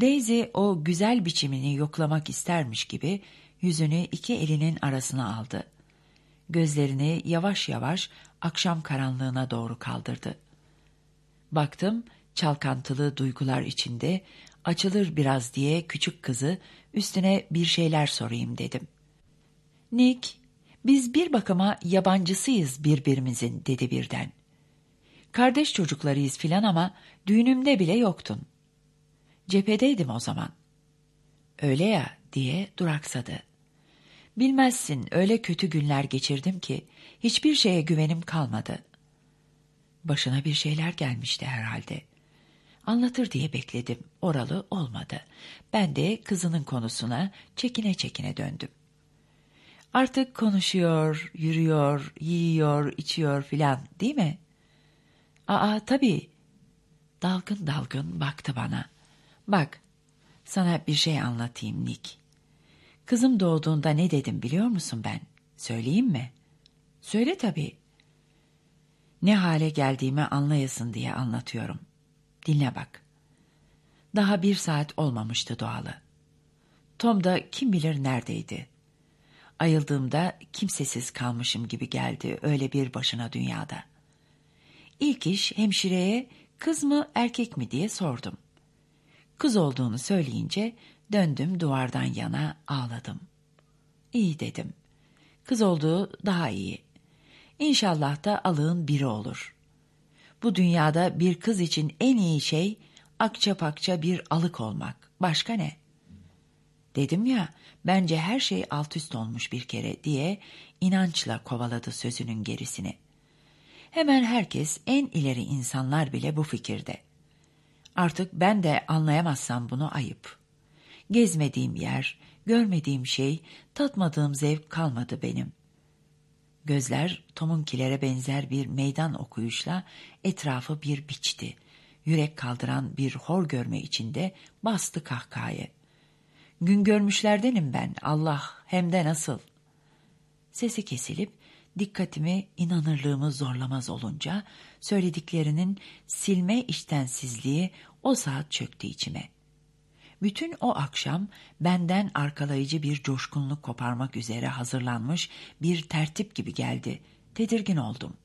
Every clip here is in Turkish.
Daisy o güzel biçimini yoklamak istermiş gibi yüzünü iki elinin arasına aldı. Gözlerini yavaş yavaş akşam karanlığına doğru kaldırdı. Baktım çalkantılı duygular içinde açılır biraz diye küçük kızı üstüne bir şeyler sorayım dedim. Nick, biz bir bakıma yabancısıyız birbirimizin dedi birden. Kardeş çocuklarıyız filan ama düğünümde bile yoktun. Cephedeydim o zaman. Öyle ya diye duraksadı. Bilmezsin öyle kötü günler geçirdim ki hiçbir şeye güvenim kalmadı. Başına bir şeyler gelmişti herhalde. Anlatır diye bekledim. Oralı olmadı. Ben de kızının konusuna çekine çekine döndüm. Artık konuşuyor, yürüyor, yiyor, içiyor filan değil mi? Aa tabii. Dalgın dalgın baktı bana. Bak, sana bir şey anlatayım Nick. Kızım doğduğunda ne dedim biliyor musun ben? Söyleyeyim mi? Söyle tabii. Ne hale geldiğimi anlayasın diye anlatıyorum. Dinle bak. Daha bir saat olmamıştı doğalı. Tom da kim bilir neredeydi. Ayıldığımda kimsesiz kalmışım gibi geldi öyle bir başına dünyada. İlk iş hemşireye kız mı erkek mi diye sordum. Kız olduğunu söyleyince döndüm duvardan yana ağladım. İyi dedim. Kız olduğu daha iyi. İnşallah da alığın biri olur. Bu dünyada bir kız için en iyi şey akça pakça bir alık olmak. Başka ne? Dedim ya, bence her şey alt üst olmuş bir kere diye inançla kovaladı sözünün gerisini. Hemen herkes en ileri insanlar bile bu fikirde. Artık ben de anlayamazsam bunu ayıp. Gezmediğim yer, görmediğim şey, tatmadığım zevk kalmadı benim. Gözler Tom'unkilere benzer bir meydan okuyuşla etrafı bir biçti. Yürek kaldıran bir hor görme içinde bastı kahkahayı. Gün görmüşlerdenim ben Allah hem de nasıl. Sesi kesilip dikkatimi inanırlığımı zorlamaz olunca söylediklerinin silme iştensizliği o saat çöktü içime. Bütün o akşam benden arkalayıcı bir coşkunluk koparmak üzere hazırlanmış bir tertip gibi geldi. Tedirgin oldum.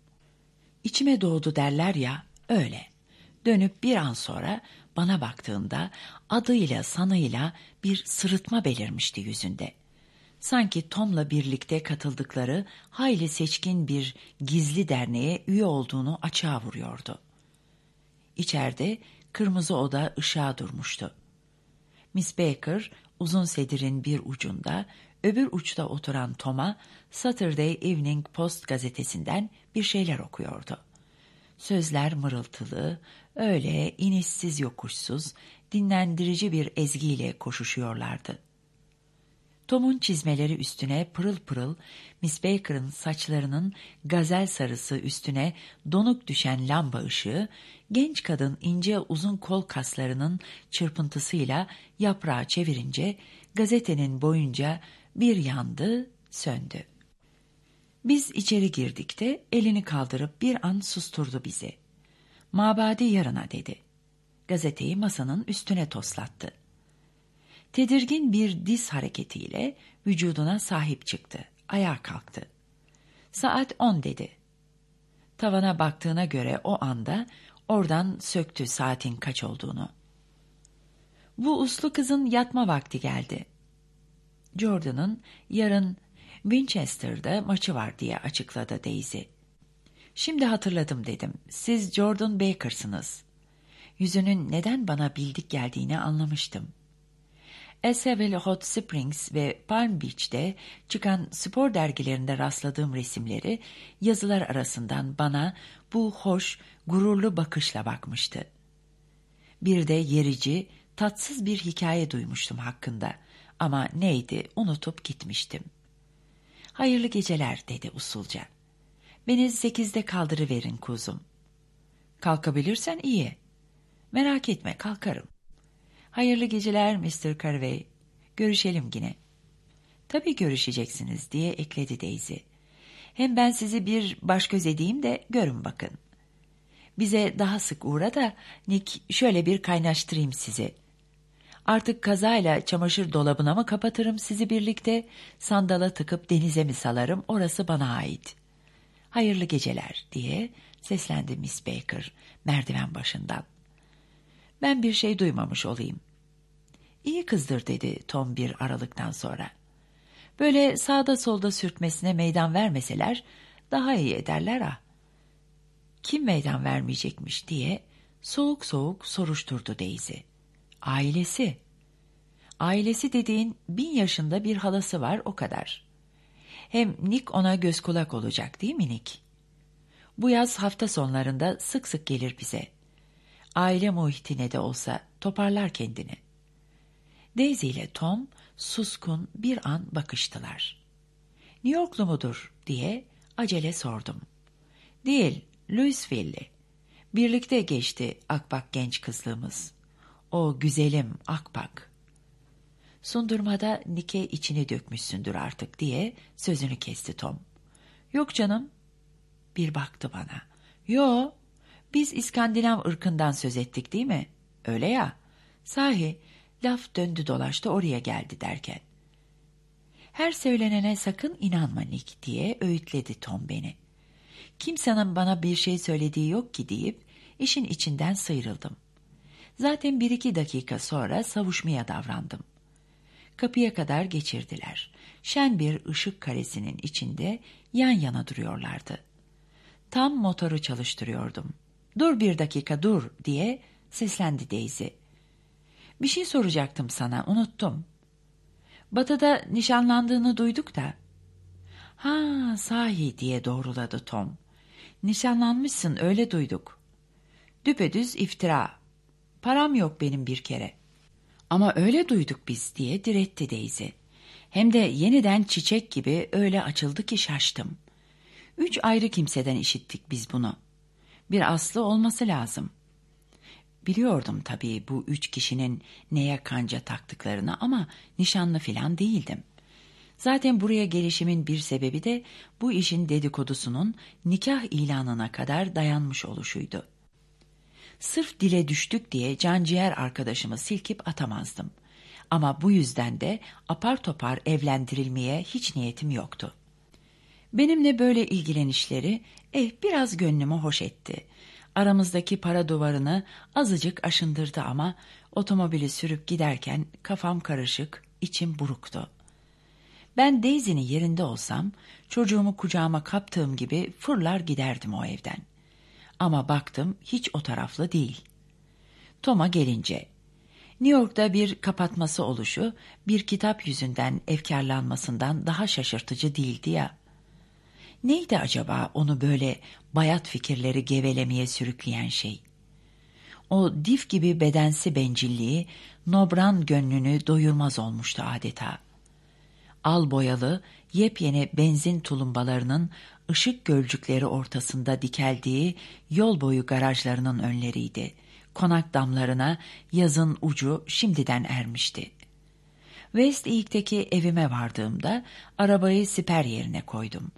İçime doğdu derler ya, öyle. Dönüp bir an sonra bana baktığında adıyla sanıyla bir sırıtma belirmişti yüzünde. Sanki Tom'la birlikte katıldıkları hayli seçkin bir gizli derneğe üye olduğunu açığa vuruyordu. İçeride kırmızı oda ışığa durmuştu. Miss Baker uzun sedirin bir ucunda, öbür uçta oturan Tom'a Saturday Evening Post gazetesinden bir şeyler okuyordu. Sözler mırıltılı, öyle inişsiz yokuşsuz, dinlendirici bir ezgiyle koşuşuyorlardı. Tom'un çizmeleri üstüne pırıl pırıl, Miss Baker'ın saçlarının gazel sarısı üstüne donuk düşen lamba ışığı, genç kadın ince uzun kol kaslarının çırpıntısıyla yaprağı çevirince gazetenin boyunca bir yandı, söndü. Biz içeri girdik de elini kaldırıp bir an susturdu bizi. Mabadi yarına dedi. Gazeteyi masanın üstüne toslattı. Tedirgin bir diz hareketiyle vücuduna sahip çıktı. Ayağa kalktı. Saat on dedi. Tavana baktığına göre o anda oradan söktü saatin kaç olduğunu. Bu uslu kızın yatma vakti geldi. Jordan'ın yarın Winchester'da maçı var diye açıkladı Daisy. Şimdi hatırladım dedim. Siz Jordan Baker'sınız. Yüzünün neden bana bildik geldiğini anlamıştım. Essevel Hot Springs ve Palm Beach'te çıkan spor dergilerinde rastladığım resimleri yazılar arasından bana bu hoş, gururlu bakışla bakmıştı. Bir de yerici, tatsız bir hikaye duymuştum hakkında ama neydi unutup gitmiştim. Hayırlı geceler dedi usulca. Beni sekizde kaldırıverin kuzum. Kalkabilirsen iyi. Merak etme kalkarım. Hayırlı geceler Mr. Carvey. Görüşelim yine. Tabii görüşeceksiniz diye ekledi Daisy. Hem ben sizi bir baş göz edeyim de görün bakın. Bize daha sık uğra da Nick şöyle bir kaynaştırayım sizi. Artık kazayla çamaşır dolabına mı kapatırım sizi birlikte, sandala tıkıp denize mi salarım, orası bana ait. Hayırlı geceler diye seslendi Miss Baker merdiven başından. Ben bir şey duymamış olayım. İyi kızdır dedi Tom bir aralıktan sonra. Böyle sağda solda sürtmesine meydan vermeseler daha iyi ederler ha. Kim meydan vermeyecekmiş diye soğuk soğuk soruşturdu Daisy. Ailesi. Ailesi dediğin bin yaşında bir halası var o kadar. Hem Nick ona göz kulak olacak değil mi Nick? Bu yaz hafta sonlarında sık sık gelir bize. Aile muhitine de olsa toparlar kendini. Daisy ile Tom suskun bir an bakıştılar. New Yorklu mudur diye acele sordum. Değil, Louisville'li. Birlikte geçti Akbak genç kızlığımız. O güzelim Akbak. Sundurmada Nike içini dökmüşsündür artık diye sözünü kesti Tom. Yok canım. Bir baktı bana. Yo, biz İskandinav ırkından söz ettik değil mi? Öyle ya. Sahi, laf döndü dolaştı oraya geldi derken. Her söylenene sakın inanma Nick diye öğütledi Tom beni. Kimsenin bana bir şey söylediği yok ki deyip işin içinden sıyrıldım. Zaten bir iki dakika sonra savuşmaya davrandım. Kapıya kadar geçirdiler. Şen bir ışık karesinin içinde yan yana duruyorlardı. Tam motoru çalıştırıyordum. Dur bir dakika dur diye seslendi Daisy. Bir şey soracaktım sana unuttum. Batı'da nişanlandığını duyduk da. Ha sahi diye doğruladı Tom. Nişanlanmışsın öyle duyduk. Düpedüz iftira. Param yok benim bir kere. Ama öyle duyduk biz diye diretti Daisy. Hem de yeniden çiçek gibi öyle açıldı ki şaştım. Üç ayrı kimseden işittik biz bunu. Bir aslı olması lazım. Biliyordum tabii bu üç kişinin neye kanca taktıklarını ama nişanlı filan değildim. Zaten buraya gelişimin bir sebebi de bu işin dedikodusunun nikah ilanına kadar dayanmış oluşuydu. Sırf dile düştük diye canciğer arkadaşımı silkip atamazdım. Ama bu yüzden de apar topar evlendirilmeye hiç niyetim yoktu. Benimle böyle ilgilenişleri eh biraz gönlümü hoş etti. Aramızdaki para duvarını azıcık aşındırdı ama otomobili sürüp giderken kafam karışık, içim buruktu. Ben Daisy'nin yerinde olsam çocuğumu kucağıma kaptığım gibi fırlar giderdim o evden. Ama baktım hiç o taraflı değil. Tom'a gelince New York'ta bir kapatması oluşu bir kitap yüzünden efkarlanmasından daha şaşırtıcı değildi ya. Neydi acaba onu böyle bayat fikirleri gevelemeye sürükleyen şey? O dif gibi bedensi bencilliği nobran gönlünü doyurmaz olmuştu adeta. Al boyalı, yepyeni benzin tulumbalarının ışık gölcükleri ortasında dikeldiği yol boyu garajlarının önleriydi. Konak damlarına yazın ucu şimdiden ermişti. West East'teki evime vardığımda arabayı siper yerine koydum.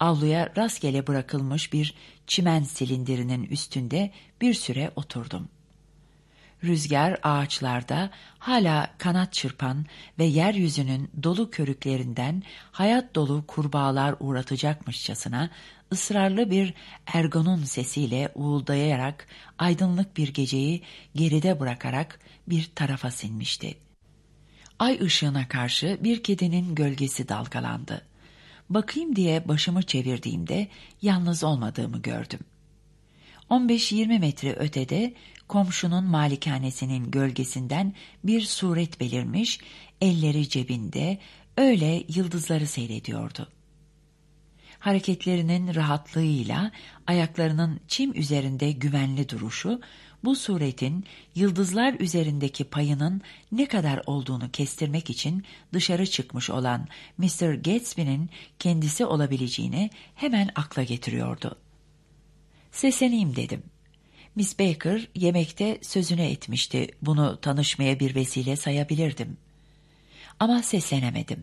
Avluya rastgele bırakılmış bir çimen silindirinin üstünde bir süre oturdum. Rüzgar ağaçlarda hala kanat çırpan ve yeryüzünün dolu körüklerinden hayat dolu kurbağalar uğratacakmışçasına ısrarlı bir ergonun sesiyle uğuldayarak aydınlık bir geceyi geride bırakarak bir tarafa sinmişti. Ay ışığına karşı bir kedinin gölgesi dalgalandı. Bakayım diye başımı çevirdiğimde yalnız olmadığımı gördüm. 15-20 metre ötede komşunun malikanesinin gölgesinden bir suret belirmiş, elleri cebinde, öyle yıldızları seyrediyordu. Hareketlerinin rahatlığıyla ayaklarının çim üzerinde güvenli duruşu, bu suretin yıldızlar üzerindeki payının ne kadar olduğunu kestirmek için dışarı çıkmış olan Mr. Gatsby'nin kendisi olabileceğini hemen akla getiriyordu. Sesleneyim dedim. Miss Baker yemekte sözünü etmişti. Bunu tanışmaya bir vesile sayabilirdim. Ama seslenemedim.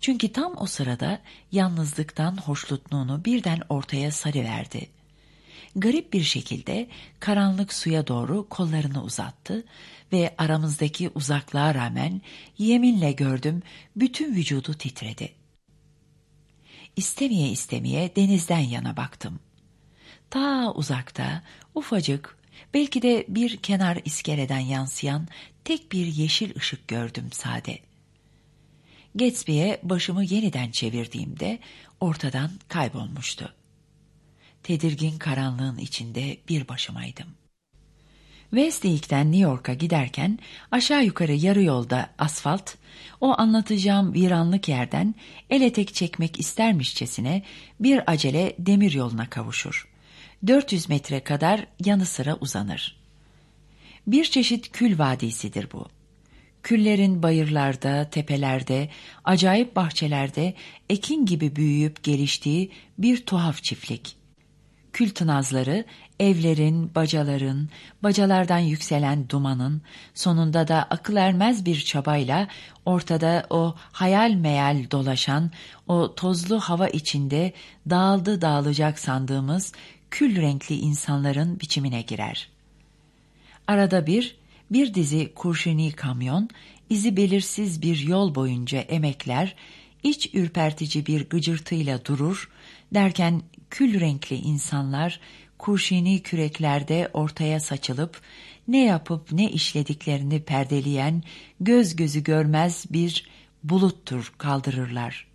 Çünkü tam o sırada yalnızlıktan hoşnutluğunu birden ortaya sarıverdi. Garip bir şekilde karanlık suya doğru kollarını uzattı ve aramızdaki uzaklığa rağmen yeminle gördüm bütün vücudu titredi. İstemeye istemeye denizden yana baktım. Ta uzakta ufacık belki de bir kenar iskeleden yansıyan tek bir yeşil ışık gördüm sade. Gatsby'e başımı yeniden çevirdiğimde ortadan kaybolmuştu. Tedirgin karanlığın içinde bir başımaydım. Westlake'den New York'a giderken aşağı yukarı yarı yolda asfalt, o anlatacağım viranlık yerden el etek çekmek istermişçesine bir acele demir yoluna kavuşur. 400 metre kadar yanı sıra uzanır. Bir çeşit kül vadisidir bu. Küllerin bayırlarda, tepelerde, acayip bahçelerde ekin gibi büyüyüp geliştiği bir tuhaf çiftlik. Kül tınazları evlerin, bacaların, bacalardan yükselen dumanın, sonunda da akıl ermez bir çabayla ortada o hayal meyal dolaşan, o tozlu hava içinde dağıldı dağılacak sandığımız kül renkli insanların biçimine girer. Arada bir, bir dizi kurşuni kamyon, izi belirsiz bir yol boyunca emekler, iç ürpertici bir gıcırtıyla durur, derken kül renkli insanlar kurşini küreklerde ortaya saçılıp ne yapıp ne işlediklerini perdeleyen göz gözü görmez bir buluttur kaldırırlar.